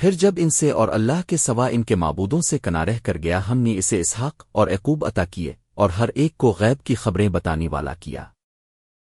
پھر جب ان سے اور اللہ کے سوا ان کے معبودوں سے کنارہ کر گیا، ہم نے اسے اسحاق اور عقوب عطا کیے اور ہر ایک کو غیب کی خبریں بتانے والا کیا۔